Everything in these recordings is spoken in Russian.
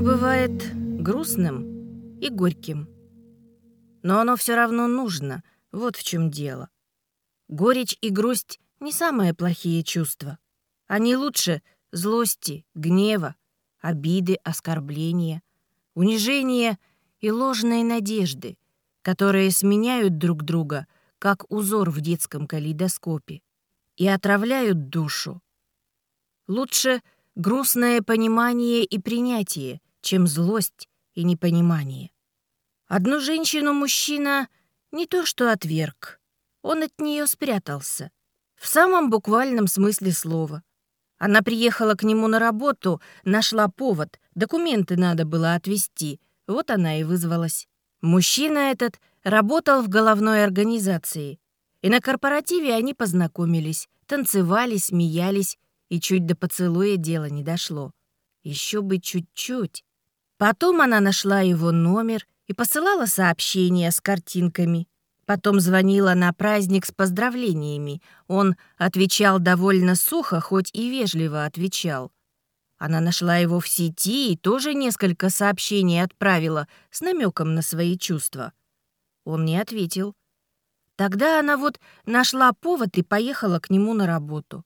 бывает грустным и горьким. Но оно все равно нужно, вот в чем дело. Горечь и грусть — не самые плохие чувства. Они лучше злости, гнева, обиды, оскорбления, унижения и ложной надежды, которые сменяют друг друга, как узор в детском калейдоскопе, и отравляют душу. Лучше грустное понимание и принятие, чем злость и непонимание. Одну женщину мужчина не то что отверг, он от нее спрятался. В самом буквальном смысле слова. Она приехала к нему на работу, нашла повод, документы надо было отвезти. Вот она и вызвалась. Мужчина этот работал в головной организации. И на корпоративе они познакомились, танцевали, смеялись, и чуть до поцелуя дело не дошло. Еще бы чуть-чуть. Потом она нашла его номер и посылала сообщения с картинками. Потом звонила на праздник с поздравлениями. Он отвечал довольно сухо, хоть и вежливо отвечал. Она нашла его в сети и тоже несколько сообщений отправила с намеком на свои чувства. Он не ответил. Тогда она вот нашла повод и поехала к нему на работу.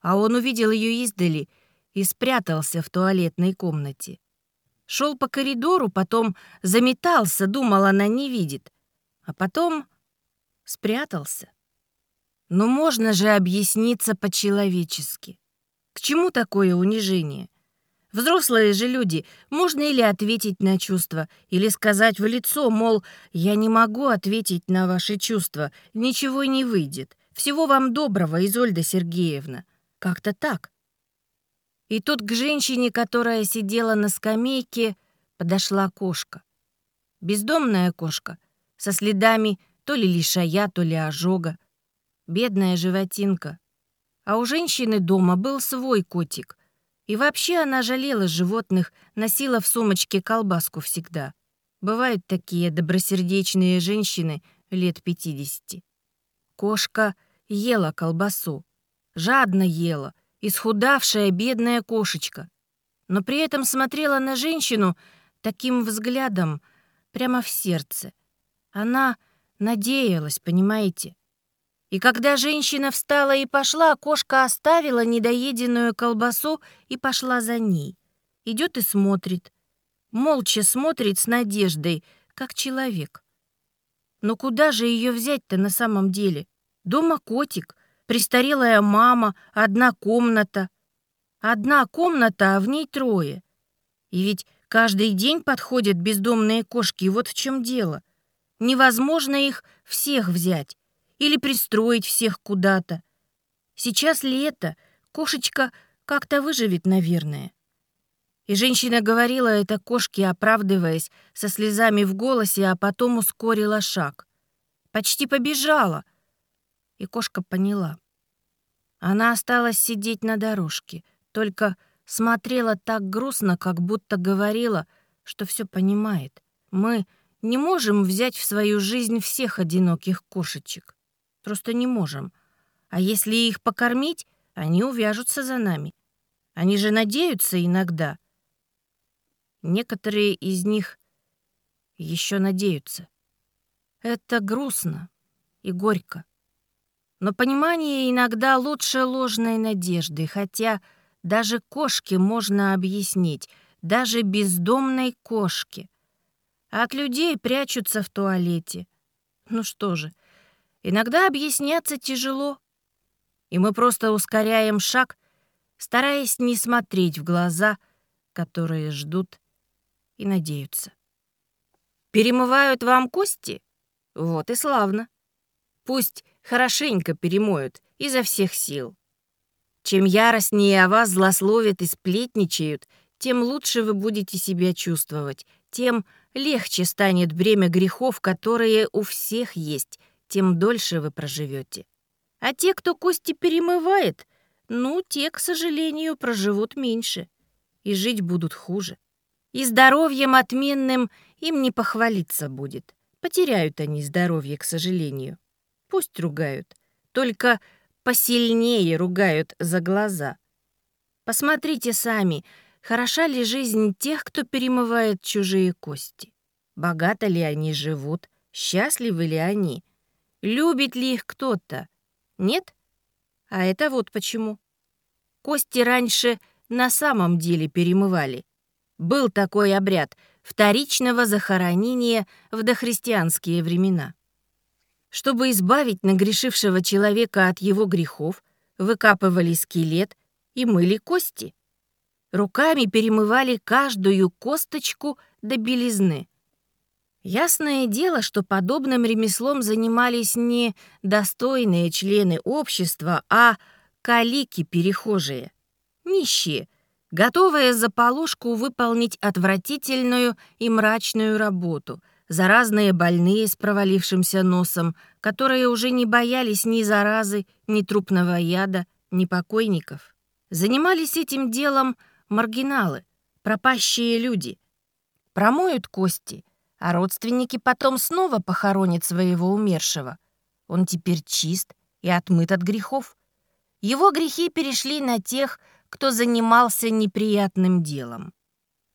А он увидел ее издали и спрятался в туалетной комнате. Шел по коридору, потом заметался, думал, она не видит а потом спрятался. Но можно же объясниться по-человечески. К чему такое унижение? Взрослые же люди, можно или ответить на чувства, или сказать в лицо, мол, я не могу ответить на ваши чувства, ничего не выйдет. Всего вам доброго, Изольда Сергеевна. Как-то так. И тут к женщине, которая сидела на скамейке, подошла кошка. Бездомная кошка — со следами то ли лишая, то ли ожога. Бедная животинка. А у женщины дома был свой котик. И вообще она жалела животных, носила в сумочке колбаску всегда. Бывают такие добросердечные женщины лет 50. Кошка ела колбасу. Жадно ела, исхудавшая бедная кошечка. Но при этом смотрела на женщину таким взглядом прямо в сердце — она надеялась, понимаете? И когда женщина встала и пошла, кошка оставила недоеденную колбасу и пошла за ней. Идет и смотрит. Молча смотрит с надеждой, как человек. Но куда же ее взять-то на самом деле? Дома котик, престарелая мама, одна комната. Одна комната, а в ней трое. И ведь каждый день подходят бездомные кошки, и вот в чем дело — Невозможно их всех взять или пристроить всех куда-то. Сейчас лето, кошечка как-то выживет, наверное. И женщина говорила это кошке, оправдываясь, со слезами в голосе, а потом ускорила шаг. Почти побежала. И кошка поняла. Она осталась сидеть на дорожке, только смотрела так грустно, как будто говорила, что все понимает. Мы не можем взять в свою жизнь всех одиноких кошечек. Просто не можем. А если их покормить, они увяжутся за нами. Они же надеются иногда. Некоторые из них еще надеются. Это грустно и горько. Но понимание иногда лучше ложной надежды, хотя даже кошке можно объяснить, даже бездомной кошке а от людей прячутся в туалете. Ну что же, иногда объясняться тяжело. И мы просто ускоряем шаг, стараясь не смотреть в глаза, которые ждут и надеются. Перемывают вам кости? Вот и славно. Пусть хорошенько перемоют изо всех сил. Чем яростнее о вас злословят и сплетничают, тем лучше вы будете себя чувствовать, тем легче станет бремя грехов, которые у всех есть, тем дольше вы проживете. А те, кто кости перемывает, ну, те, к сожалению, проживут меньше и жить будут хуже. И здоровьем отменным им не похвалиться будет. Потеряют они здоровье, к сожалению. Пусть ругают, только посильнее ругают за глаза. Посмотрите сами, хороша ли жизнь тех, кто перемывает чужие кости? Богато ли они живут? Счастливы ли они? Любит ли их кто-то? Нет? А это вот почему. Кости раньше на самом деле перемывали. Был такой обряд вторичного захоронения в дохристианские времена. Чтобы избавить нагрешившего человека от его грехов, выкапывали скелет и мыли кости. Руками перемывали каждую косточку до белизны. Ясное дело, что подобным ремеслом занимались не достойные члены общества, а калики-перехожие, нищие, готовые за полушку выполнить отвратительную и мрачную работу, заразные больные с провалившимся носом, которые уже не боялись ни заразы, ни трупного яда, ни покойников. Занимались этим делом маргиналы, пропащие люди. Промоют кости, а родственники потом снова похоронят своего умершего. Он теперь чист и отмыт от грехов. Его грехи перешли на тех, кто занимался неприятным делом.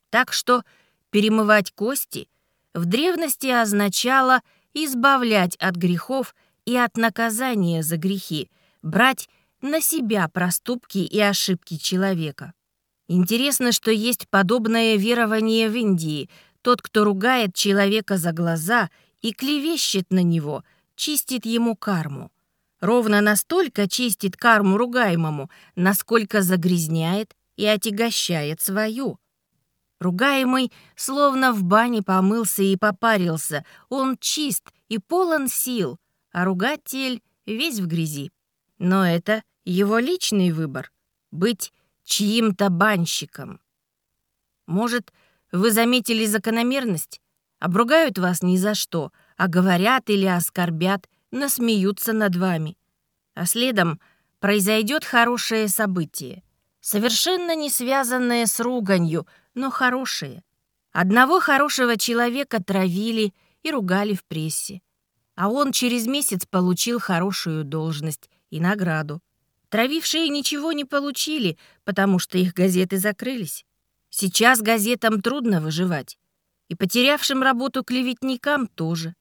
Так что перемывать кости в древности означало избавлять от грехов и от наказания за грехи, брать на себя проступки и ошибки человека. Интересно, что есть подобное верование в Индии. Тот, кто ругает человека за глаза и клевещет на него, чистит ему карму ровно настолько чистит карму ругаемому, насколько загрязняет и отягощает свою. Ругаемый словно в бане помылся и попарился, он чист и полон сил, а ругатель весь в грязи. Но это его личный выбор — быть чьим-то банщиком. Может, вы заметили закономерность? Обругают вас ни за что, а говорят или оскорбят насмеются над вами. А следом произойдет хорошее событие, совершенно не связанное с руганью, но хорошее. Одного хорошего человека травили и ругали в прессе, а он через месяц получил хорошую должность и награду. Травившие ничего не получили, потому что их газеты закрылись. Сейчас газетам трудно выживать. И потерявшим работу клеветникам тоже.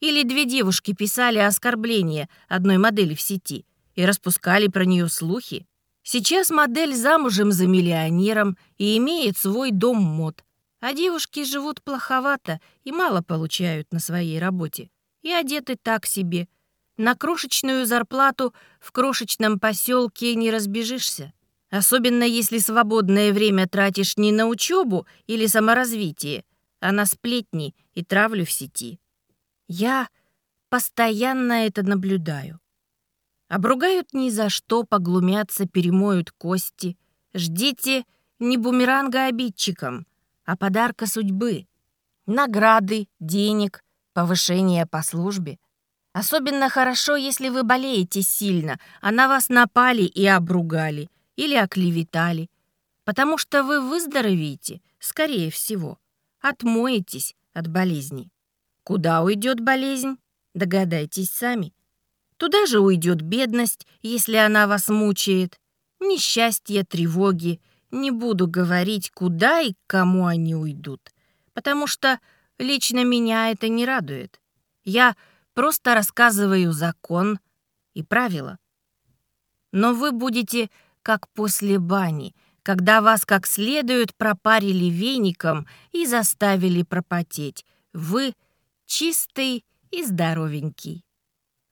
Или две девушки писали оскорбления одной модели в сети и распускали про нее слухи. Сейчас модель замужем за миллионером и имеет свой дом мод, а девушки живут плоховато и мало получают на своей работе. И одеты так себе. На крошечную зарплату в крошечном поселке не разбежишься. Особенно если свободное время тратишь не на учебу или саморазвитие, а на сплетни и травлю в сети. Я постоянно это наблюдаю. Обругают ни за что, поглумятся, перемоют кости. Ждите не бумеранга обидчикам, а подарка судьбы. Награды, денег, повышение по службе. Особенно хорошо, если вы болеете сильно, а на вас напали и обругали, или оклеветали. Потому что вы выздоровеете, скорее всего, отмоетесь от болезни. Куда уйдет болезнь? Догадайтесь сами. Туда же уйдет бедность, если она вас мучает. Несчастье, тревоги. Не буду говорить, куда и к кому они уйдут. Потому что лично меня это не радует. Я просто рассказываю закон и правила. Но вы будете как после бани, когда вас как следует пропарили веником и заставили пропотеть. Вы — чистый и здоровенький.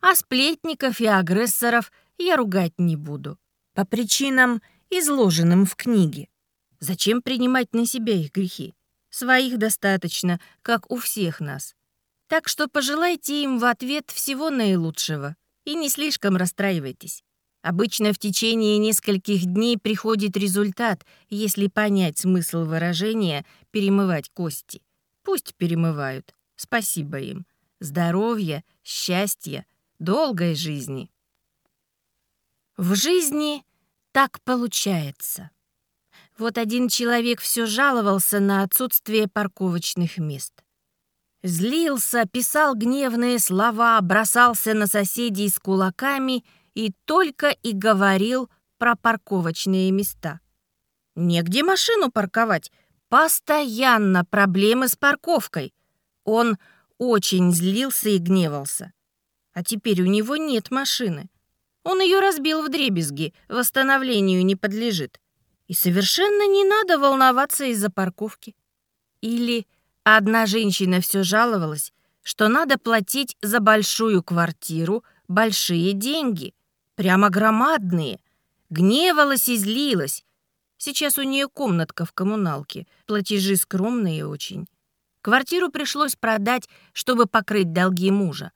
А сплетников и агрессоров я ругать не буду. По причинам, изложенным в книге. Зачем принимать на себя их грехи? Своих достаточно, как у всех нас. Так что пожелайте им в ответ всего наилучшего и не слишком расстраивайтесь. Обычно в течение нескольких дней приходит результат, если понять смысл выражения «перемывать кости». Пусть перемывают. Спасибо им. Здоровья, счастья, долгой жизни. В жизни так получается. Вот один человек все жаловался на отсутствие парковочных мест. Злился, писал гневные слова, бросался на соседей с кулаками и только и говорил про парковочные места. Негде машину парковать. Постоянно проблемы с парковкой. Он очень злился и гневался. А теперь у него нет машины. Он ее разбил в дребезги, восстановлению не подлежит. И совершенно не надо волноваться из-за парковки. Или одна женщина все жаловалась, что надо платить за большую квартиру большие деньги, прямо громадные. Гневалась и злилась. Сейчас у нее комнатка в коммуналке, платежи скромные очень. Квартиру пришлось продать, чтобы покрыть долги мужа,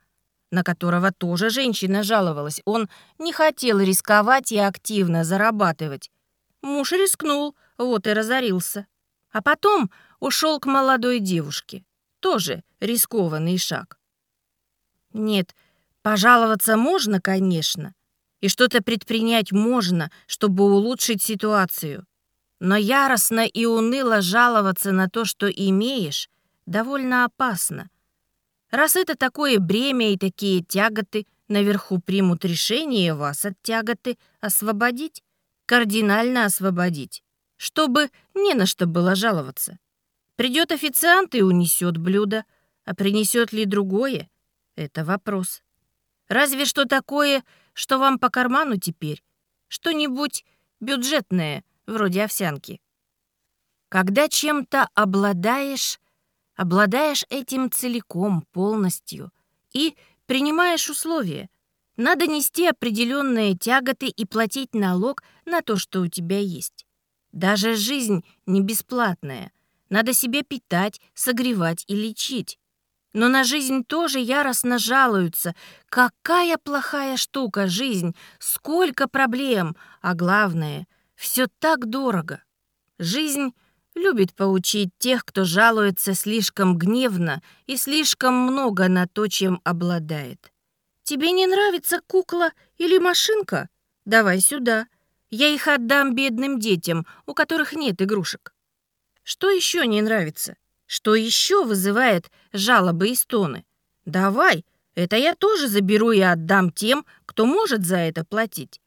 на которого тоже женщина жаловалась. Он не хотел рисковать и активно зарабатывать. Муж рискнул, вот и разорился. А потом ушел к молодой девушке. Тоже рискованный шаг. Нет, пожаловаться можно, конечно, и что-то предпринять можно, чтобы улучшить ситуацию. Но яростно и уныло жаловаться на то, что имеешь, довольно опасно. Раз это такое бремя и такие тяготы, наверху примут решение вас от тяготы освободить, кардинально освободить, чтобы не на что было жаловаться. Придет официант и унесет блюдо, а принесет ли другое — это вопрос. Разве что такое, что вам по карману теперь, что-нибудь бюджетное, вроде овсянки. Когда чем-то обладаешь, обладаешь этим целиком, полностью, и принимаешь условия. Надо нести определенные тяготы и платить налог на то, что у тебя есть. Даже жизнь не бесплатная. Надо себе питать, согревать и лечить. Но на жизнь тоже яростно жалуются. Какая плохая штука жизнь, сколько проблем, а главное, все так дорого. Жизнь любит поучить тех, кто жалуется слишком гневно и слишком много на то, чем обладает. «Тебе не нравится кукла или машинка? Давай сюда. Я их отдам бедным детям, у которых нет игрушек». Что еще не нравится? Что еще вызывает жалобы и стоны? Давай, это я тоже заберу и отдам тем, кто может за это платить.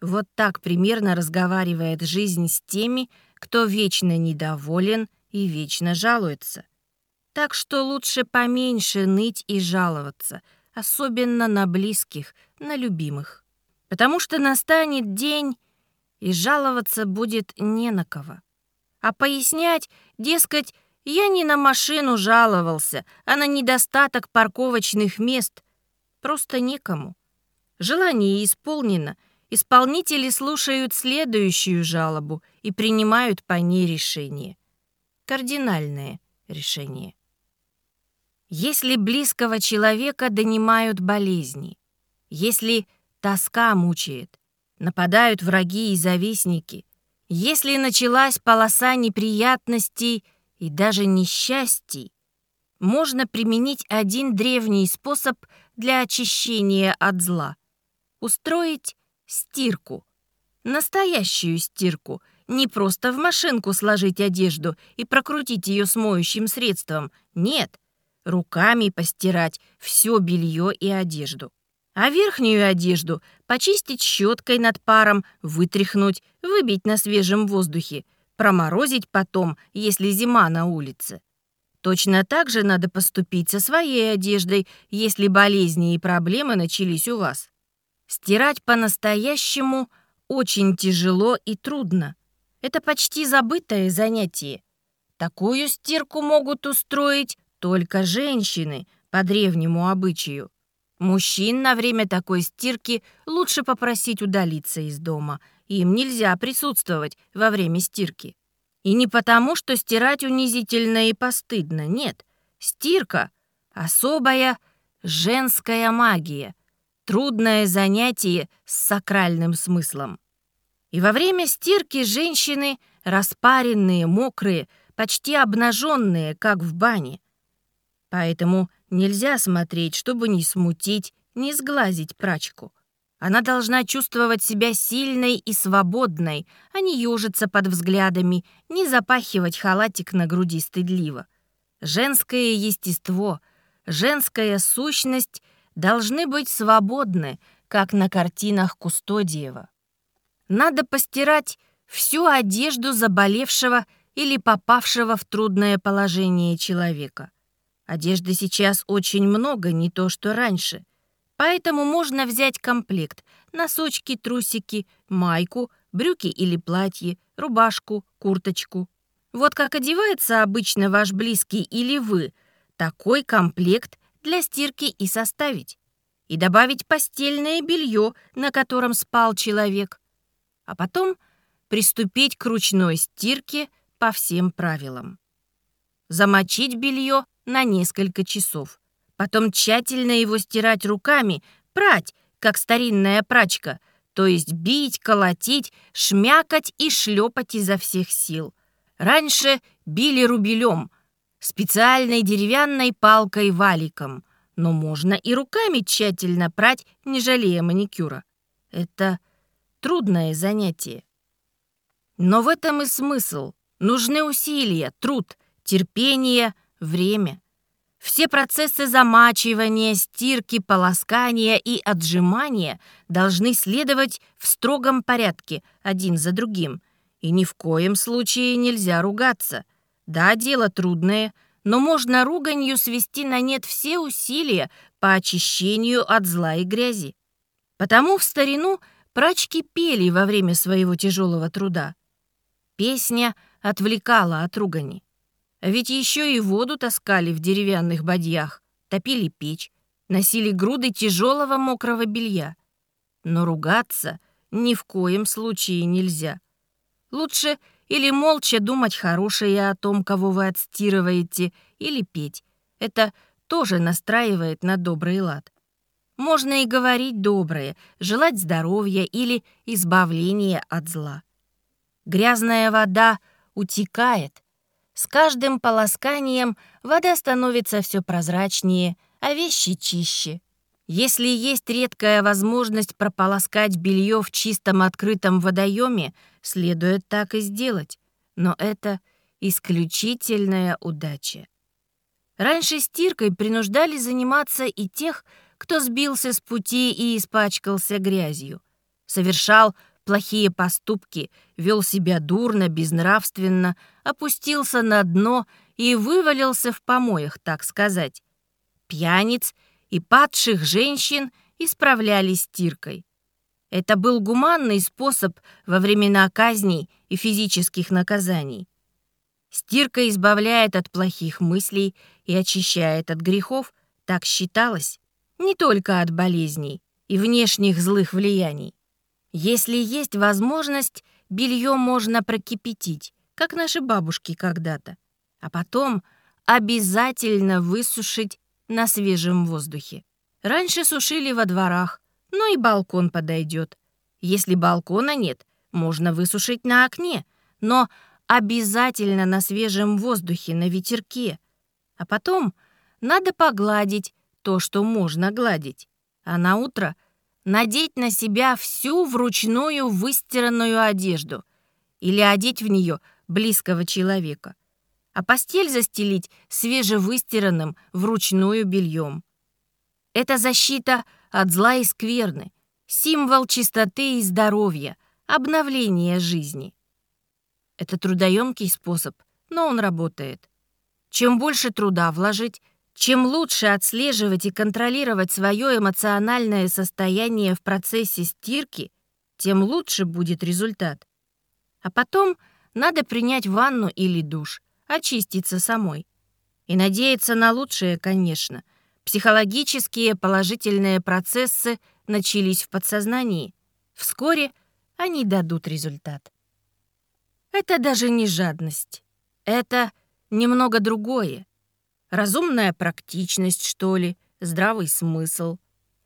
Вот так примерно разговаривает жизнь с теми, кто вечно недоволен и вечно жалуется. Так что лучше поменьше ныть и жаловаться, особенно на близких, на любимых. Потому что настанет день, и жаловаться будет не на кого. А пояснять, дескать, я не на машину жаловался, а на недостаток парковочных мест, просто некому. Желание исполнено — Исполнители слушают следующую жалобу и принимают по ней решение. Кардинальное решение. Если близкого человека донимают болезни, если тоска мучает, нападают враги и завистники, если началась полоса неприятностей и даже несчастий, можно применить один древний способ для очищения от зла — устроить стирку. Настоящую стирку. Не просто в машинку сложить одежду и прокрутить ее с моющим средством. Нет. Руками постирать все белье и одежду. А верхнюю одежду почистить щеткой над паром, вытряхнуть, выбить на свежем воздухе, проморозить потом, если зима на улице. Точно так же надо поступить со своей одеждой, если болезни и проблемы начались у вас. Стирать по-настоящему очень тяжело и трудно. Это почти забытое занятие. Такую стирку могут устроить только женщины по древнему обычаю. Мужчин на время такой стирки лучше попросить удалиться из дома. Им нельзя присутствовать во время стирки. И не потому, что стирать унизительно и постыдно, нет. Стирка — особая женская магия — Трудное занятие с сакральным смыслом. И во время стирки женщины распаренные, мокрые, почти обнаженные, как в бане. Поэтому нельзя смотреть, чтобы не смутить, не сглазить прачку. Она должна чувствовать себя сильной и свободной, а не ежиться под взглядами, не запахивать халатик на груди стыдливо. Женское естество, женская сущность — должны быть свободны, как на картинах Кустодиева. Надо постирать всю одежду заболевшего или попавшего в трудное положение человека. Одежды сейчас очень много, не то что раньше. Поэтому можно взять комплект – носочки, трусики, майку, брюки или платье, рубашку, курточку. Вот как одевается обычно ваш близкий или вы, такой комплект для стирки и составить. И добавить постельное белье, на котором спал человек. А потом приступить к ручной стирке по всем правилам. Замочить белье на несколько часов. Потом тщательно его стирать руками, прать, как старинная прачка, то есть бить, колотить, шмякать и шлепать изо всех сил. Раньше били рубелем, специальной деревянной палкой-валиком, но можно и руками тщательно прать, не жалея маникюра. Это трудное занятие. Но в этом и смысл. Нужны усилия, труд, терпение, время. Все процессы замачивания, стирки, полоскания и отжимания должны следовать в строгом порядке, один за другим. И ни в коем случае нельзя ругаться. Да, дело трудное, но можно руганью свести на нет все усилия по очищению от зла и грязи. Потому в старину прачки пели во время своего тяжелого труда. Песня отвлекала от ругани. Ведь еще и воду таскали в деревянных бадьях, топили печь, носили груды тяжелого мокрого белья. Но ругаться ни в коем случае нельзя. Лучше или молча думать хорошее о том, кого вы отстирываете, или петь. Это тоже настраивает на добрый лад. Можно и говорить доброе, желать здоровья или избавления от зла. Грязная вода утекает, с каждым полосканием вода становится все прозрачнее, а вещи чище. Если есть редкая возможность прополоскать белье в чистом открытом водоеме, следует так и сделать. Но это исключительная удача. Раньше стиркой принуждали заниматься и тех, кто сбился с пути и испачкался грязью, совершал плохие поступки, вел себя дурно, безнравственно, опустился на дно и вывалился в помоях, так сказать. Пьяниц и падших женщин исправляли стиркой. Это был гуманный способ во времена казней и физических наказаний. Стирка избавляет от плохих мыслей и очищает от грехов, так считалось, не только от болезней и внешних злых влияний. Если есть возможность, белье можно прокипятить, как наши бабушки когда-то, а потом обязательно высушить на свежем воздухе. Раньше сушили во дворах, но и балкон подойдет. Если балкона нет, можно высушить на окне, но обязательно на свежем воздухе, на ветерке. А потом надо погладить то, что можно гладить. А на утро надеть на себя всю вручную выстиранную одежду или одеть в нее близкого человека, а постель застелить свежевыстиранным вручную бельем. Это защита от зла и скверны, символ чистоты и здоровья, обновления жизни. Это трудоемкий способ, но он работает. Чем больше труда вложить, чем лучше отслеживать и контролировать свое эмоциональное состояние в процессе стирки, тем лучше будет результат. А потом надо принять ванну или душ, очиститься самой. И надеяться на лучшее, конечно. Психологические положительные процессы начались в подсознании. Вскоре они дадут результат. Это даже не жадность. Это немного другое. Разумная практичность, что ли, здравый смысл.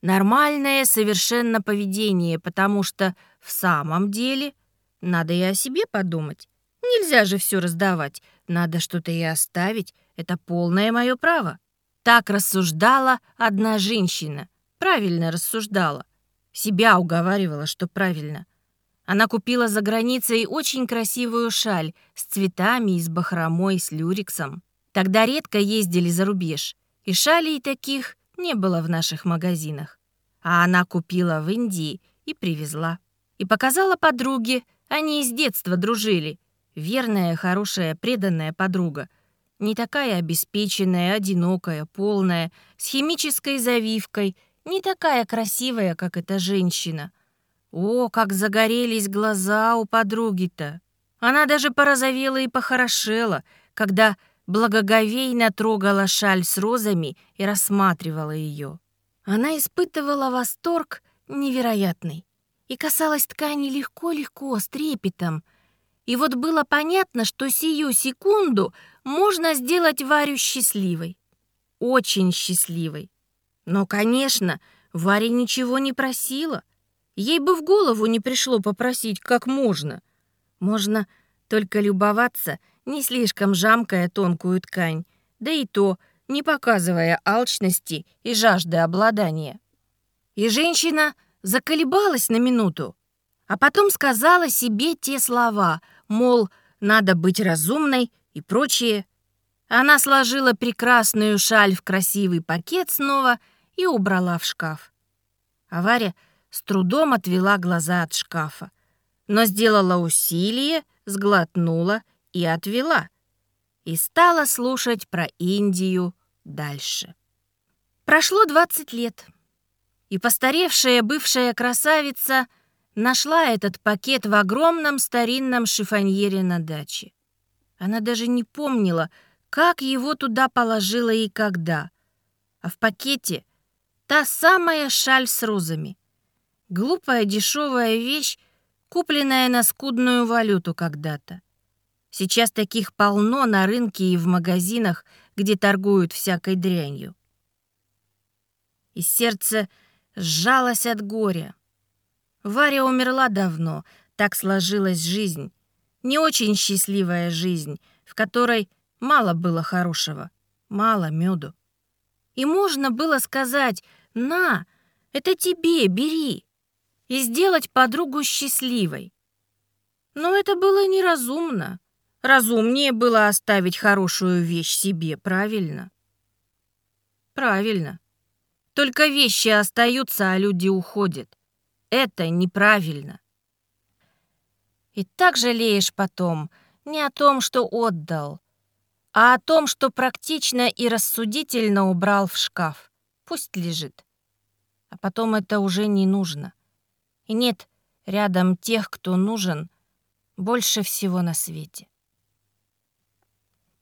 Нормальное совершенно поведение, потому что в самом деле надо и о себе подумать. Нельзя же все раздавать, надо что-то и оставить. Это полное мое право. Так рассуждала одна женщина. Правильно рассуждала. Себя уговаривала, что правильно. Она купила за границей очень красивую шаль с цветами и с бахромой, с люрексом. Тогда редко ездили за рубеж, и шалей таких не было в наших магазинах. А она купила в Индии и привезла. И показала подруге, Они с детства дружили. Верная, хорошая, преданная подруга. Не такая обеспеченная, одинокая, полная, с химической завивкой, не такая красивая, как эта женщина. О, как загорелись глаза у подруги-то! Она даже порозовела и похорошела, когда благоговейно трогала шаль с розами и рассматривала ее. Она испытывала восторг невероятный и касалась ткани легко-легко, с трепетом. И вот было понятно, что сию секунду можно сделать Варю счастливой. Очень счастливой. Но, конечно, Варя ничего не просила. Ей бы в голову не пришло попросить, как можно. Можно только любоваться, не слишком жамкая тонкую ткань, да и то, не показывая алчности и жажды обладания. И женщина заколебалась на минуту, а потом сказала себе те слова, мол, надо быть разумной и прочее. Она сложила прекрасную шаль в красивый пакет снова и убрала в шкаф. А Варя с трудом отвела глаза от шкафа, но сделала усилие, сглотнула и отвела. И стала слушать про Индию дальше. Прошло 20 лет, и постаревшая бывшая красавица нашла этот пакет в огромном старинном шифоньере на даче. Она даже не помнила, как его туда положила и когда. А в пакете та самая шаль с розами. Глупая дешевая вещь, купленная на скудную валюту когда-то. Сейчас таких полно на рынке и в магазинах, где торгуют всякой дрянью. И сердце сжалось от горя. Варя умерла давно, так сложилась жизнь. Не очень счастливая жизнь, в которой мало было хорошего, мало меду. И можно было сказать «На, это тебе, бери!» и сделать подругу счастливой. Но это было неразумно. Разумнее было оставить хорошую вещь себе, правильно? Правильно. Только вещи остаются, а люди уходят. Это неправильно. И так жалеешь потом не о том, что отдал, а о том, что практично и рассудительно убрал в шкаф. Пусть лежит. А потом это уже не нужно. И нет рядом тех, кто нужен больше всего на свете.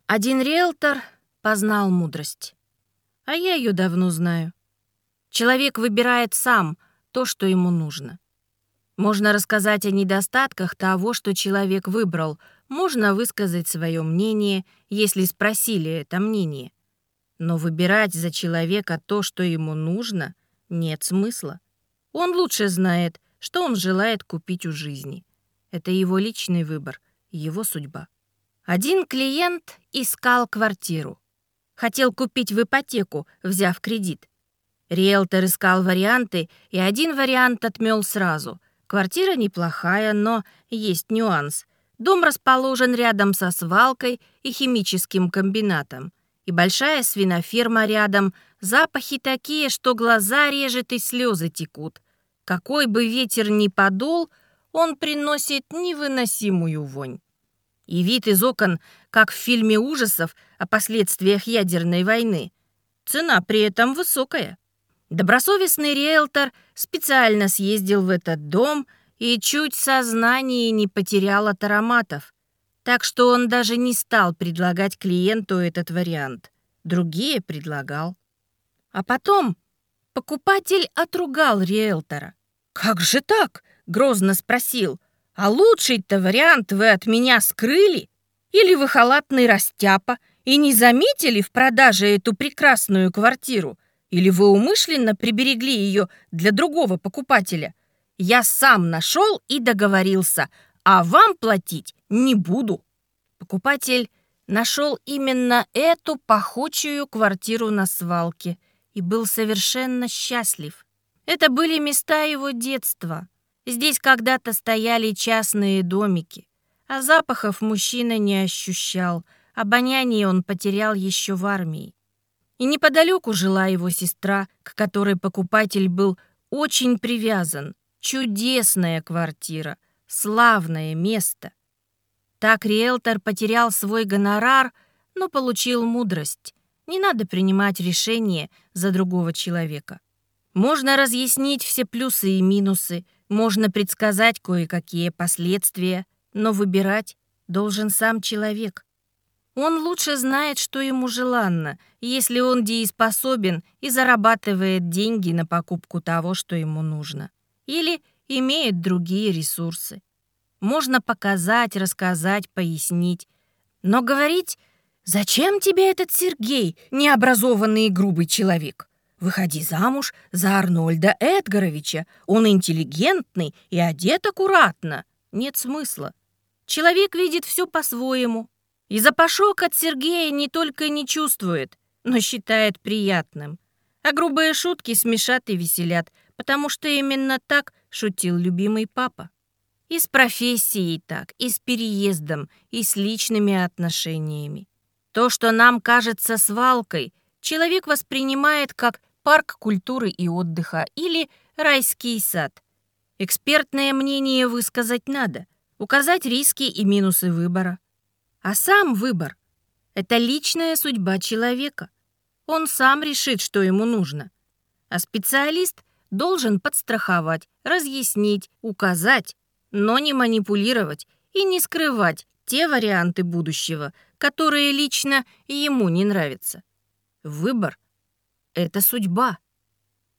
Один риэлтор познал мудрость. А я ее давно знаю. Человек выбирает сам то, что ему нужно. Можно рассказать о недостатках того, что человек выбрал, можно высказать свое мнение, если спросили это мнение. Но выбирать за человека то, что ему нужно, нет смысла. Он лучше знает, что он желает купить у жизни. Это его личный выбор, его судьба. Один клиент искал квартиру. Хотел купить в ипотеку, взяв кредит. Риэлтор искал варианты, и один вариант отмел сразу. Квартира неплохая, но есть нюанс. Дом расположен рядом со свалкой и химическим комбинатом. И большая свиноферма рядом. Запахи такие, что глаза режет и слезы текут. Какой бы ветер ни подул, он приносит невыносимую вонь. И вид из окон, как в фильме ужасов о последствиях ядерной войны. Цена при этом высокая. Добросовестный риэлтор специально съездил в этот дом и чуть сознание не потерял от ароматов. Так что он даже не стал предлагать клиенту этот вариант. Другие предлагал. А потом покупатель отругал риэлтора. «Как же так?» — грозно спросил. А лучший-то вариант вы от меня скрыли? Или вы халатный растяпа и не заметили в продаже эту прекрасную квартиру? Или вы умышленно приберегли ее для другого покупателя? Я сам нашел и договорился, а вам платить не буду. Покупатель нашел именно эту пахучую квартиру на свалке и был совершенно счастлив. Это были места его детства. Здесь когда-то стояли частные домики, а запахов мужчина не ощущал, обоняние он потерял еще в армии. И неподалеку жила его сестра, к которой покупатель был очень привязан. Чудесная квартира, славное место. Так риэлтор потерял свой гонорар, но получил мудрость. Не надо принимать решение за другого человека. Можно разъяснить все плюсы и минусы, можно предсказать кое-какие последствия, но выбирать должен сам человек. Он лучше знает, что ему желанно, если он дееспособен и зарабатывает деньги на покупку того, что ему нужно. Или имеет другие ресурсы. Можно показать, рассказать, пояснить. Но говорить «Зачем тебе этот Сергей, необразованный и грубый человек? Выходи замуж за Арнольда Эдгаровича. Он интеллигентный и одет аккуратно». Нет смысла. Человек видит все по-своему. И запашок от Сергея не только не чувствует, но считает приятным. А грубые шутки смешат и веселят, потому что именно так шутил любимый папа. И с профессией так, и с переездом, и с личными отношениями. То, что нам кажется свалкой, человек воспринимает как парк культуры и отдыха или райский сад. Экспертное мнение высказать надо, указать риски и минусы выбора. А сам выбор — это личная судьба человека. Он сам решит, что ему нужно. А специалист должен подстраховать, разъяснить, указать, но не манипулировать и не скрывать те варианты будущего, которые лично ему не нравятся. Выбор — это судьба.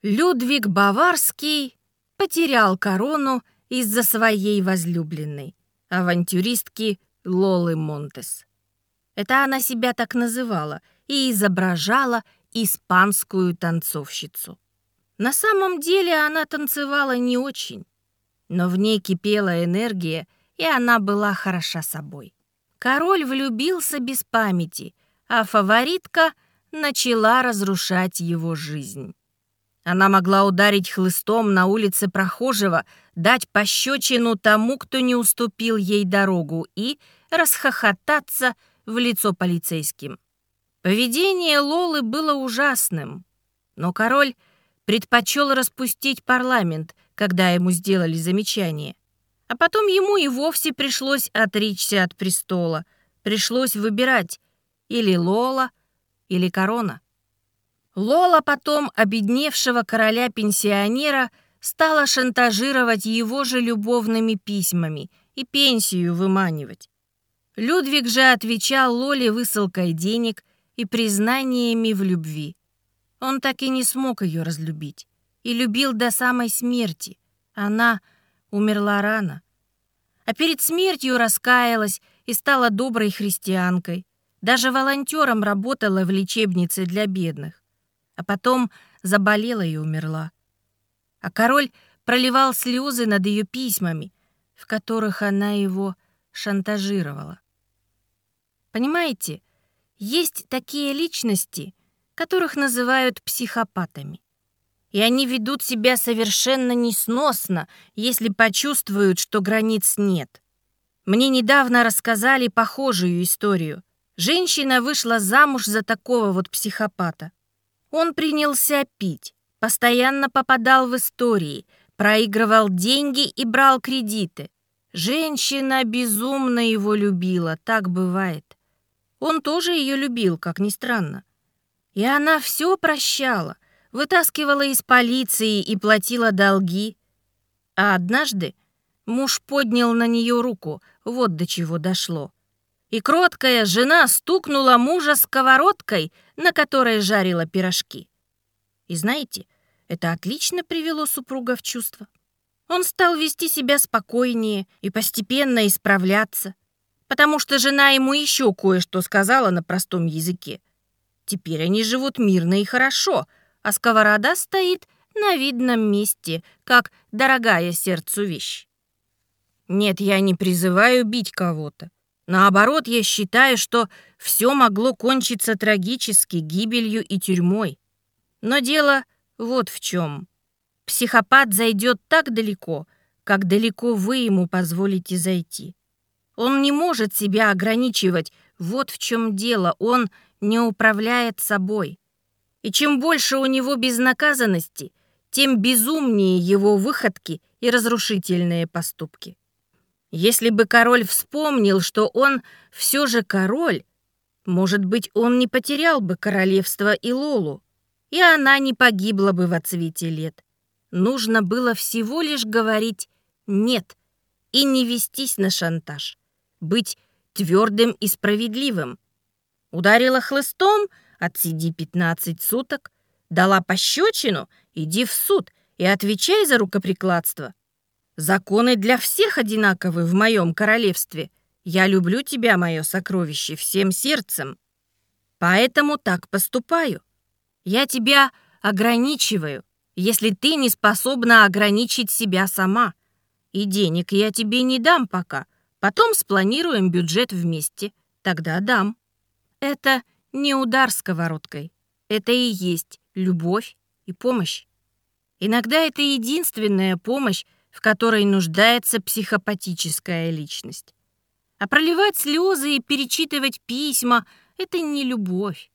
Людвиг Баварский потерял корону из-за своей возлюбленной, авантюристки Лолы Монтес. Это она себя так называла и изображала испанскую танцовщицу. На самом деле она танцевала не очень, но в ней кипела энергия, и она была хороша собой. Король влюбился без памяти, а фаворитка начала разрушать его жизнь. Она могла ударить хлыстом на улице прохожего, дать пощечину тому, кто не уступил ей дорогу, и расхохотаться в лицо полицейским. Поведение Лолы было ужасным, но король предпочел распустить парламент, когда ему сделали замечание. А потом ему и вовсе пришлось отречься от престола. Пришлось выбирать или Лола, или корона. Лола потом, обедневшего короля-пенсионера, стала шантажировать его же любовными письмами и пенсию выманивать. Людвиг же отвечал Лоле высылкой денег и признаниями в любви. Он так и не смог ее разлюбить и любил до самой смерти. Она умерла рано. А перед смертью раскаялась и стала доброй христианкой. Даже волонтером работала в лечебнице для бедных. А потом заболела и умерла. А король проливал слезы над ее письмами, в которых она его шантажировала. Понимаете, есть такие личности, которых называют психопатами. И они ведут себя совершенно несносно, если почувствуют, что границ нет. Мне недавно рассказали похожую историю. Женщина вышла замуж за такого вот психопата. Он принялся пить, постоянно попадал в истории, проигрывал деньги и брал кредиты. Женщина безумно его любила, так бывает. Он тоже ее любил, как ни странно. И она все прощала, вытаскивала из полиции и платила долги. А однажды муж поднял на нее руку, вот до чего дошло. И кроткая жена стукнула мужа сковородкой, на которой жарила пирожки. И знаете, это отлично привело супруга в чувство. Он стал вести себя спокойнее и постепенно исправляться потому что жена ему еще кое-что сказала на простом языке. Теперь они живут мирно и хорошо, а сковорода стоит на видном месте, как дорогая сердцу вещь. Нет, я не призываю бить кого-то. Наоборот, я считаю, что все могло кончиться трагически гибелью и тюрьмой. Но дело вот в чем. Психопат зайдет так далеко, как далеко вы ему позволите зайти. Он не может себя ограничивать. Вот в чем дело. Он не управляет собой. И чем больше у него безнаказанности, тем безумнее его выходки и разрушительные поступки. Если бы король вспомнил, что он все же король, может быть, он не потерял бы королевство и Лолу, и она не погибла бы в цвете лет. Нужно было всего лишь говорить «нет» и не вестись на шантаж, быть твердым и справедливым. Ударила хлыстом — отсиди 15 суток, дала пощечину — иди в суд и отвечай за рукоприкладство. Законы для всех одинаковы в моем королевстве. Я люблю тебя, мое сокровище, всем сердцем. Поэтому так поступаю. Я тебя ограничиваю, если ты не способна ограничить себя сама. И денег я тебе не дам пока. Потом спланируем бюджет вместе. Тогда дам. Это не удар сковородкой. Это и есть любовь и помощь. Иногда это единственная помощь, в которой нуждается психопатическая личность. А проливать слезы и перечитывать письма — это не любовь.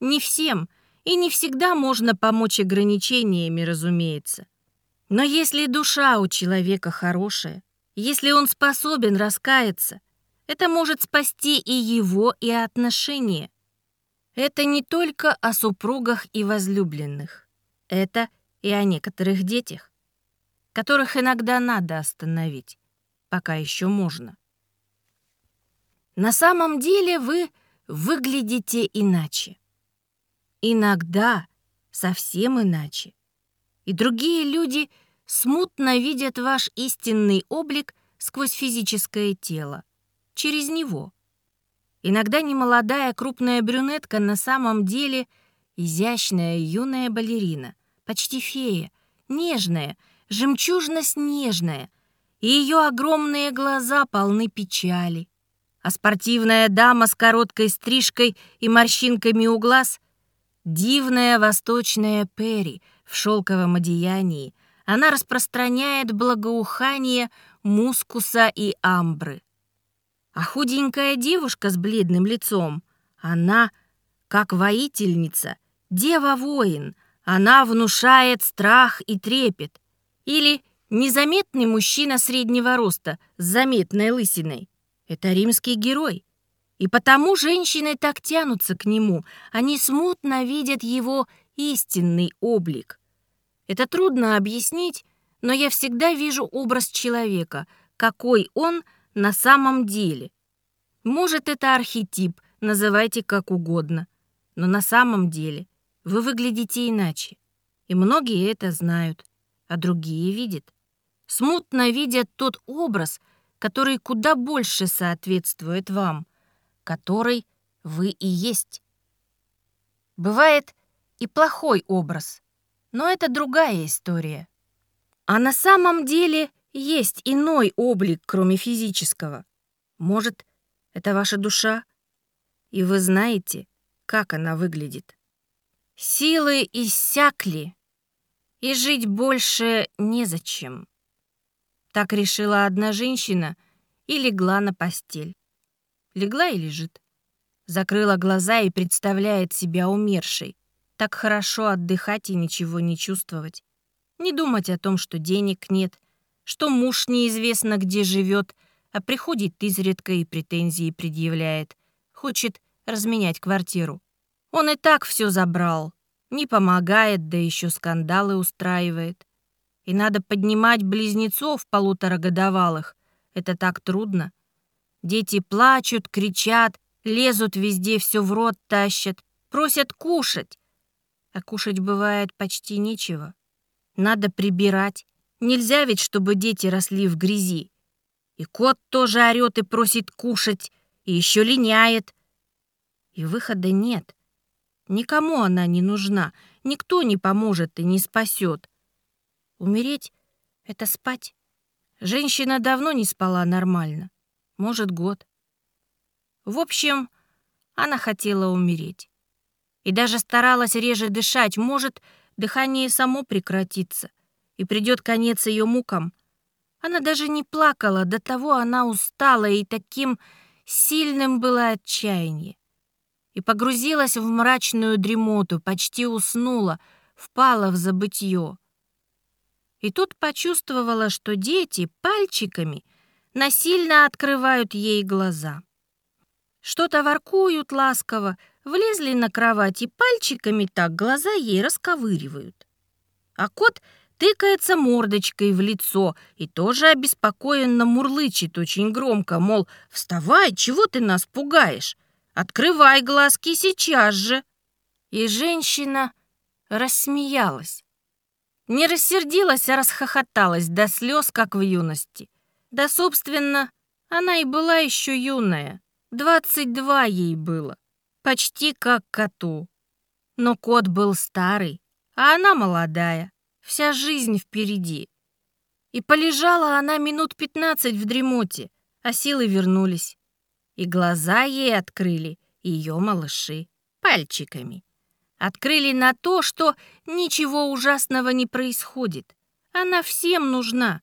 Не всем и не всегда можно помочь ограничениями, разумеется. Но если душа у человека хорошая, если он способен раскаяться, это может спасти и его, и отношения. Это не только о супругах и возлюбленных. Это и о некоторых детях, которых иногда надо остановить, пока еще можно. На самом деле вы выглядите иначе. Иногда совсем иначе. И другие люди смутно видят ваш истинный облик сквозь физическое тело, через него. Иногда немолодая крупная брюнетка на самом деле изящная юная балерина, почти фея, нежная, жемчужно-снежная, и ее огромные глаза полны печали. А спортивная дама с короткой стрижкой и морщинками у глаз — дивная восточная Перри в шелковом одеянии. Она распространяет благоухание мускуса и амбры. А худенькая девушка с бледным лицом, она, как воительница, дева-воин — она внушает страх и трепет. Или незаметный мужчина среднего роста с заметной лысиной. Это римский герой. И потому женщины так тянутся к нему. Они смутно видят его истинный облик. Это трудно объяснить, но я всегда вижу образ человека, какой он на самом деле. Может, это архетип, называйте как угодно. Но на самом деле – вы выглядите иначе. И многие это знают, а другие видят. Смутно видят тот образ, который куда больше соответствует вам, который вы и есть. Бывает и плохой образ, но это другая история. А на самом деле есть иной облик, кроме физического. Может, это ваша душа, и вы знаете, как она выглядит. Силы иссякли, и жить больше незачем. Так решила одна женщина и легла на постель. Легла и лежит. Закрыла глаза и представляет себя умершей. Так хорошо отдыхать и ничего не чувствовать. Не думать о том, что денег нет, что муж неизвестно где живет, а приходит изредка и претензии предъявляет. Хочет разменять квартиру. Он и так все забрал. Не помогает, да еще скандалы устраивает. И надо поднимать близнецов полуторагодовалых. Это так трудно. Дети плачут, кричат, лезут везде, все в рот тащат, просят кушать. А кушать бывает почти нечего. Надо прибирать. Нельзя ведь, чтобы дети росли в грязи. И кот тоже орет и просит кушать, и еще линяет. И выхода нет. Никому она не нужна, никто не поможет и не спасет. Умереть — это спать. Женщина давно не спала нормально. Может, год. В общем, она хотела умереть. И даже старалась реже дышать. Может, дыхание само прекратится, и придет конец ее мукам. Она даже не плакала, до того она устала, и таким сильным было отчаяние и погрузилась в мрачную дремоту, почти уснула, впала в забытье. И тут почувствовала, что дети пальчиками насильно открывают ей глаза. Что-то воркуют ласково, влезли на кровать и пальчиками так глаза ей расковыривают. А кот тыкается мордочкой в лицо и тоже обеспокоенно мурлычет очень громко, мол, «Вставай, чего ты нас пугаешь? Открывай глазки сейчас же!» И женщина рассмеялась. Не рассердилась, а расхохоталась до слез, как в юности. Да, собственно, она и была еще юная. Двадцать два ей было. Почти как коту. Но кот был старый, а она молодая. Вся жизнь впереди. И полежала она минут пятнадцать в дремоте, а силы вернулись. И глаза ей открыли ее малыши пальчиками. Открыли на то, что ничего ужасного не происходит. Она всем нужна.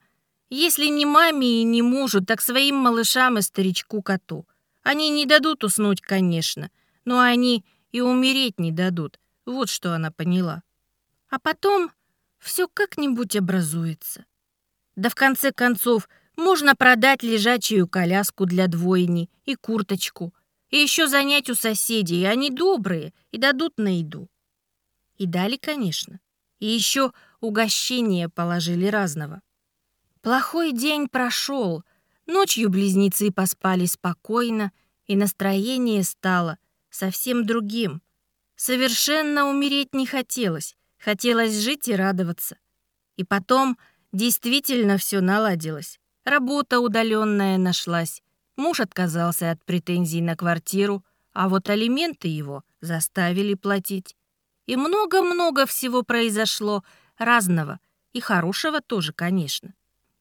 Если не маме и не мужу, так своим малышам и старичку-коту. Они не дадут уснуть, конечно, но они и умереть не дадут. Вот что она поняла. А потом все как-нибудь образуется. Да в конце концов, можно продать лежачую коляску для двойни и курточку — и еще занять у соседей, они добрые и дадут на еду. И дали, конечно. И еще угощение положили разного. Плохой день прошел. Ночью близнецы поспали спокойно, и настроение стало совсем другим. Совершенно умереть не хотелось. Хотелось жить и радоваться. И потом действительно все наладилось. Работа удаленная нашлась. Муж отказался от претензий на квартиру, а вот алименты его заставили платить. И много-много всего произошло разного, и хорошего тоже, конечно.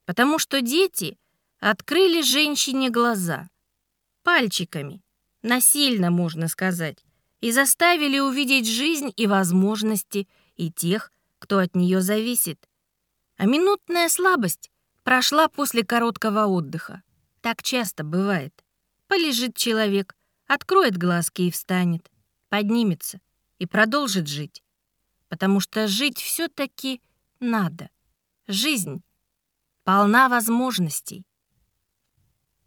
Потому что дети открыли женщине глаза. Пальчиками, насильно, можно сказать, и заставили увидеть жизнь и возможности и тех, кто от нее зависит. А минутная слабость прошла после короткого отдыха. Так часто бывает. Полежит человек, откроет глазки и встанет, поднимется и продолжит жить. Потому что жить все-таки надо. Жизнь полна возможностей.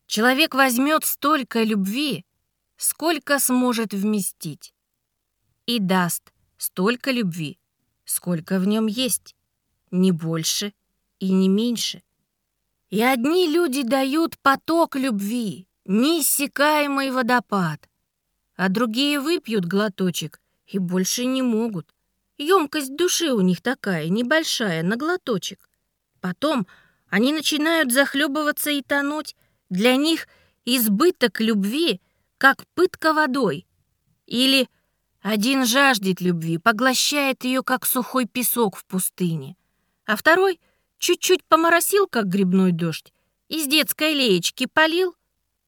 Человек возьмет столько любви, сколько сможет вместить, и даст столько любви, сколько в нем есть, не больше и не меньше. И одни люди дают поток любви, неиссякаемый водопад, а другие выпьют глоточек и больше не могут. Емкость души у них такая, небольшая, на глоточек. Потом они начинают захлебываться и тонуть. Для них избыток любви, как пытка водой. Или один жаждет любви, поглощает ее, как сухой песок в пустыне, а второй — Чуть-чуть поморосил, как грибной дождь, из детской леечки полил,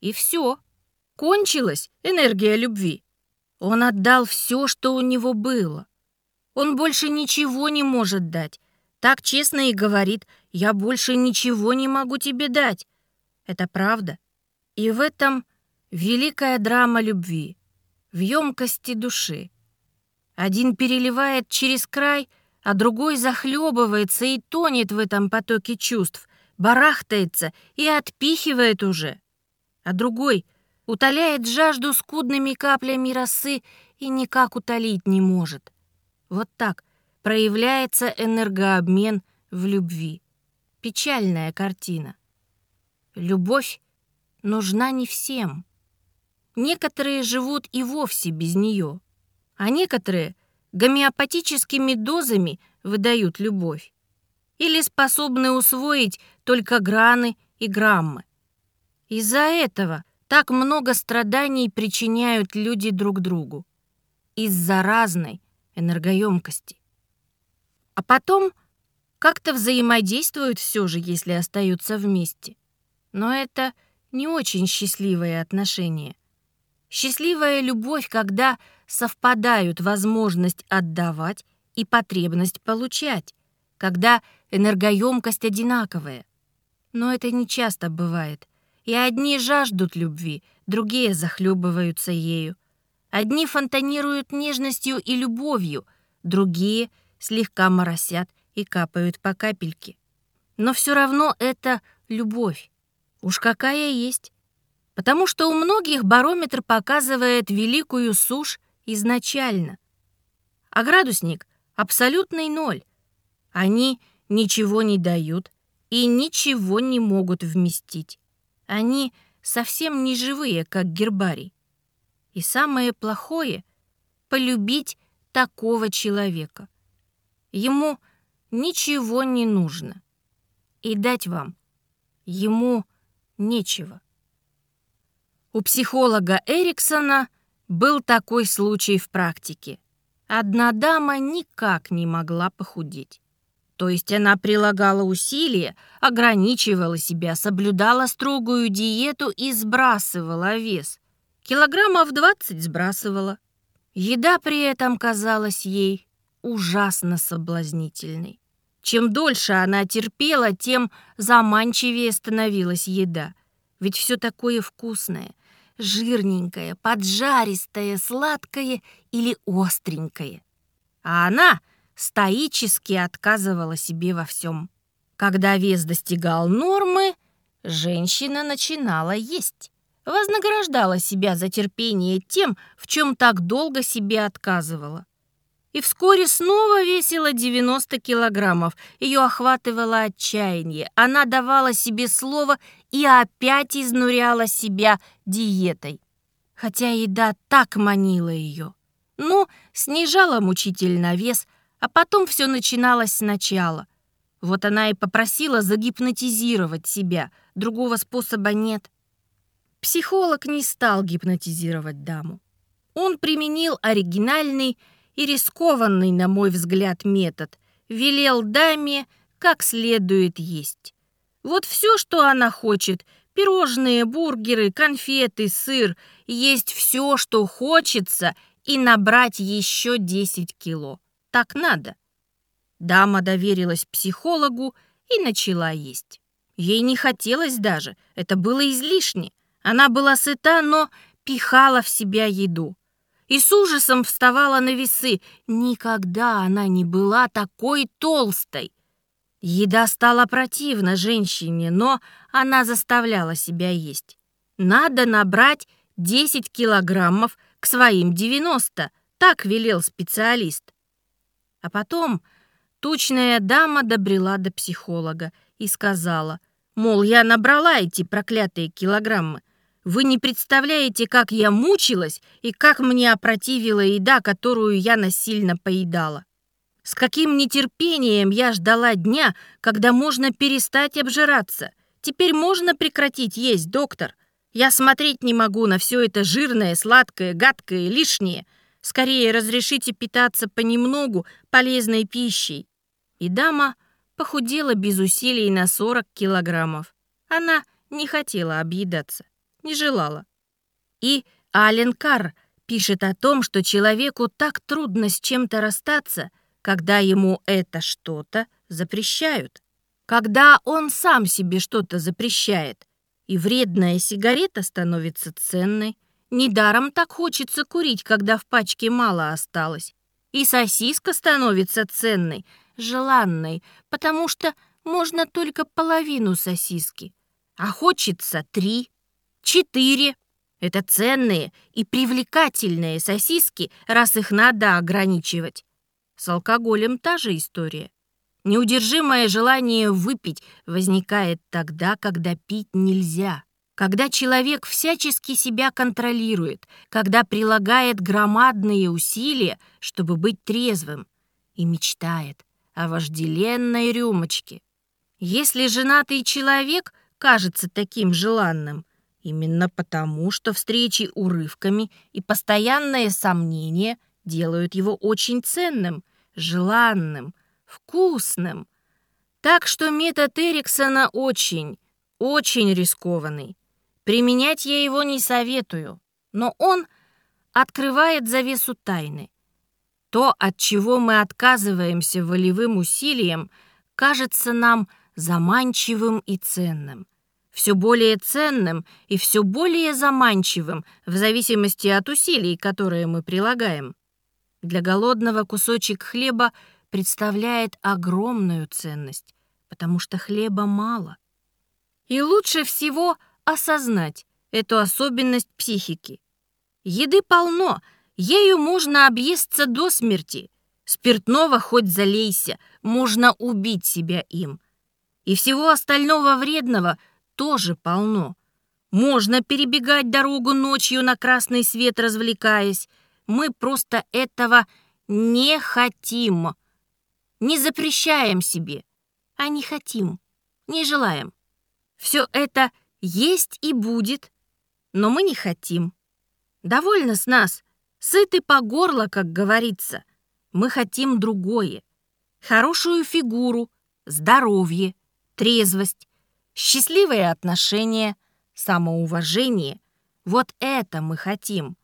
и все. Кончилась энергия любви. Он отдал все, что у него было. Он больше ничего не может дать. Так честно и говорит, я больше ничего не могу тебе дать. Это правда. И в этом великая драма любви, в емкости души. Один переливает через край — а другой захлебывается и тонет в этом потоке чувств, барахтается и отпихивает уже. А другой утоляет жажду скудными каплями росы и никак утолить не может. Вот так проявляется энергообмен в любви. Печальная картина. Любовь нужна не всем. Некоторые живут и вовсе без нее, а некоторые гомеопатическими дозами выдают любовь или способны усвоить только граны и граммы. Из-за этого так много страданий причиняют люди друг другу. Из-за разной энергоемкости. А потом как-то взаимодействуют все же, если остаются вместе. Но это не очень счастливые отношения. Счастливая любовь, когда совпадают возможность отдавать и потребность получать, когда энергоемкость одинаковая. Но это не часто бывает. И одни жаждут любви, другие захлебываются ею. Одни фонтанируют нежностью и любовью, другие слегка моросят и капают по капельке. Но все равно это любовь. Уж какая есть. Потому что у многих барометр показывает великую сушь изначально. А градусник — абсолютный ноль. Они ничего не дают и ничего не могут вместить. Они совсем не живые, как гербарий. И самое плохое — полюбить такого человека. Ему ничего не нужно. И дать вам ему нечего. У психолога Эриксона был такой случай в практике. Одна дама никак не могла похудеть. То есть она прилагала усилия, ограничивала себя, соблюдала строгую диету и сбрасывала вес. Килограммов 20 сбрасывала. Еда при этом казалась ей ужасно соблазнительной. Чем дольше она терпела, тем заманчивее становилась еда. Ведь все такое вкусное, жирненькое, поджаристое, сладкое или остренькое. А она стоически отказывала себе во всем. Когда вес достигал нормы, женщина начинала есть. Вознаграждала себя за терпение тем, в чем так долго себе отказывала. И вскоре снова весила 90 килограммов. Ее охватывало отчаяние. Она давала себе слово и опять изнуряла себя диетой. Хотя еда так манила ее. Ну, снижала мучительно вес, а потом все начиналось сначала. Вот она и попросила загипнотизировать себя. Другого способа нет. Психолог не стал гипнотизировать даму. Он применил оригинальный и рискованный, на мой взгляд, метод. Велел даме как следует есть. Вот все, что она хочет – пирожные, бургеры, конфеты, сыр – есть все, что хочется, и набрать еще 10 кило. Так надо. Дама доверилась психологу и начала есть. Ей не хотелось даже, это было излишне. Она была сыта, но пихала в себя еду и с ужасом вставала на весы. Никогда она не была такой толстой. Еда стала противна женщине, но она заставляла себя есть. Надо набрать 10 килограммов к своим 90, так велел специалист. А потом тучная дама добрела до психолога и сказала, мол, я набрала эти проклятые килограммы. Вы не представляете, как я мучилась и как мне опротивила еда, которую я насильно поедала. С каким нетерпением я ждала дня, когда можно перестать обжираться. Теперь можно прекратить есть, доктор. Я смотреть не могу на все это жирное, сладкое, гадкое, лишнее. Скорее разрешите питаться понемногу полезной пищей. И дама похудела без усилий на 40 килограммов. Она не хотела объедаться не желала. И Ален Карр пишет о том, что человеку так трудно с чем-то расстаться, когда ему это что-то запрещают. Когда он сам себе что-то запрещает, и вредная сигарета становится ценной, недаром так хочется курить, когда в пачке мало осталось. И сосиска становится ценной, желанной, потому что можно только половину сосиски, а хочется три, Четыре. Это ценные и привлекательные сосиски, раз их надо ограничивать. С алкоголем та же история. Неудержимое желание выпить возникает тогда, когда пить нельзя. Когда человек всячески себя контролирует, когда прилагает громадные усилия, чтобы быть трезвым, и мечтает о вожделенной рюмочке. Если женатый человек кажется таким желанным, Именно потому, что встречи урывками и постоянное сомнение делают его очень ценным, желанным, вкусным. Так что метод Эриксона очень, очень рискованный. Применять я его не советую, но он открывает завесу тайны. То, от чего мы отказываемся волевым усилием, кажется нам заманчивым и ценным все более ценным и все более заманчивым в зависимости от усилий, которые мы прилагаем. Для голодного кусочек хлеба представляет огромную ценность, потому что хлеба мало. И лучше всего осознать эту особенность психики. Еды полно, ею можно объесться до смерти. Спиртного хоть залейся, можно убить себя им. И всего остального вредного тоже полно. Можно перебегать дорогу ночью на красный свет, развлекаясь. Мы просто этого не хотим. Не запрещаем себе, а не хотим, не желаем. Все это есть и будет, но мы не хотим. Довольно с нас, сыты по горло, как говорится. Мы хотим другое. Хорошую фигуру, здоровье, трезвость, счастливые отношения, самоуважение. Вот это мы хотим.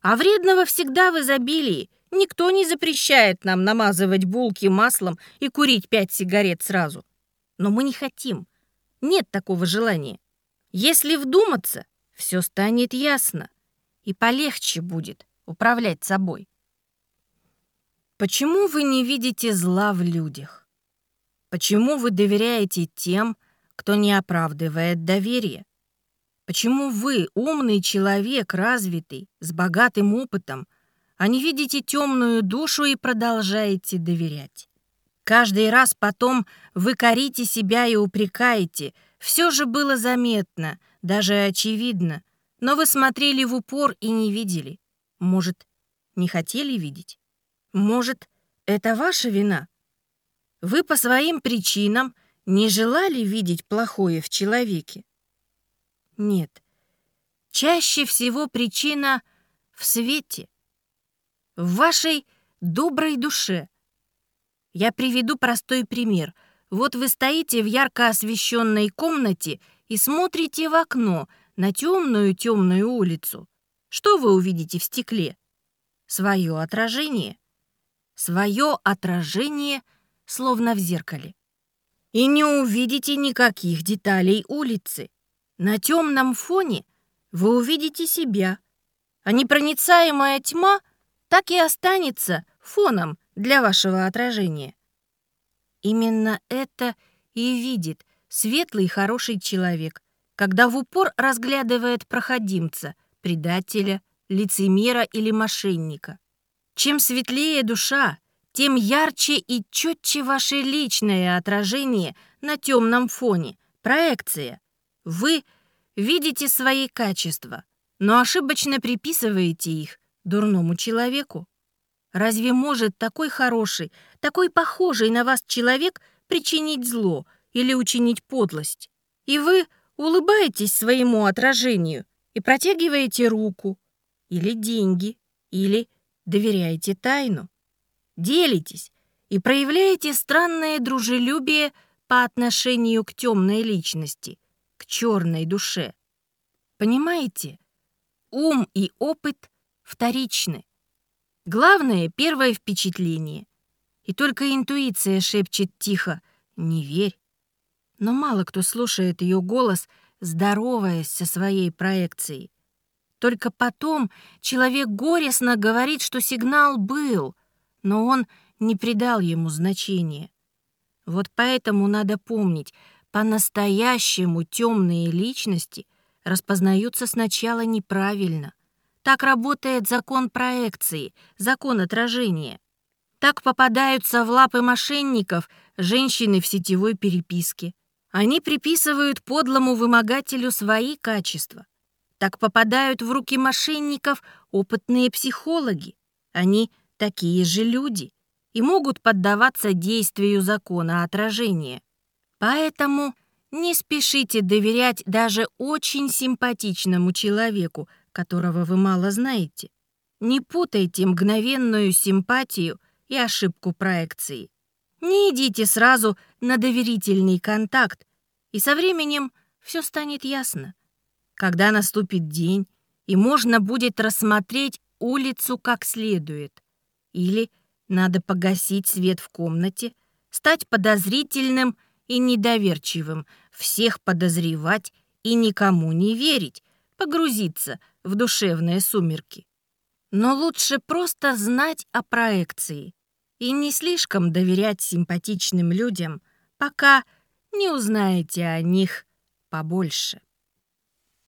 А вредного всегда в изобилии. Никто не запрещает нам намазывать булки маслом и курить пять сигарет сразу. Но мы не хотим. Нет такого желания. Если вдуматься, все станет ясно. И полегче будет управлять собой. Почему вы не видите зла в людях? Почему вы доверяете тем, кто не оправдывает доверие? Почему вы, умный человек, развитый, с богатым опытом, а не видите темную душу и продолжаете доверять? Каждый раз потом вы корите себя и упрекаете. Все же было заметно, даже очевидно, но вы смотрели в упор и не видели. Может, не хотели видеть? Может, это ваша вина? Вы по своим причинам не желали видеть плохое в человеке? Нет. Чаще всего причина в свете, в вашей доброй душе. Я приведу простой пример. Вот вы стоите в ярко освещенной комнате и смотрите в окно на темную-темную улицу. Что вы увидите в стекле? Свое отражение свое отражение, словно в зеркале. И не увидите никаких деталей улицы. На темном фоне вы увидите себя, а непроницаемая тьма так и останется фоном для вашего отражения. Именно это и видит светлый хороший человек, когда в упор разглядывает проходимца, предателя, лицемера или мошенника. Чем светлее душа, тем ярче и четче ваше личное отражение на темном фоне, проекция. Вы видите свои качества, но ошибочно приписываете их дурному человеку. Разве может такой хороший, такой похожий на вас человек причинить зло или учинить подлость? И вы улыбаетесь своему отражению и протягиваете руку, или деньги, или доверяете тайну, делитесь и проявляете странное дружелюбие по отношению к темной личности, к черной душе. Понимаете? Ум и опыт вторичны. Главное — первое впечатление. И только интуиция шепчет тихо «не верь». Но мало кто слушает ее голос, здороваясь со своей проекцией. Только потом человек горестно говорит, что сигнал был, но он не придал ему значения. Вот поэтому надо помнить, по-настоящему темные личности распознаются сначала неправильно. Так работает закон проекции, закон отражения. Так попадаются в лапы мошенников женщины в сетевой переписке. Они приписывают подлому вымогателю свои качества. Так попадают в руки мошенников опытные психологи. Они такие же люди и могут поддаваться действию закона отражения. Поэтому не спешите доверять даже очень симпатичному человеку, которого вы мало знаете. Не путайте мгновенную симпатию и ошибку проекции. Не идите сразу на доверительный контакт, и со временем все станет ясно когда наступит день, и можно будет рассмотреть улицу как следует. Или надо погасить свет в комнате, стать подозрительным и недоверчивым, всех подозревать и никому не верить, погрузиться в душевные сумерки. Но лучше просто знать о проекции и не слишком доверять симпатичным людям, пока не узнаете о них побольше.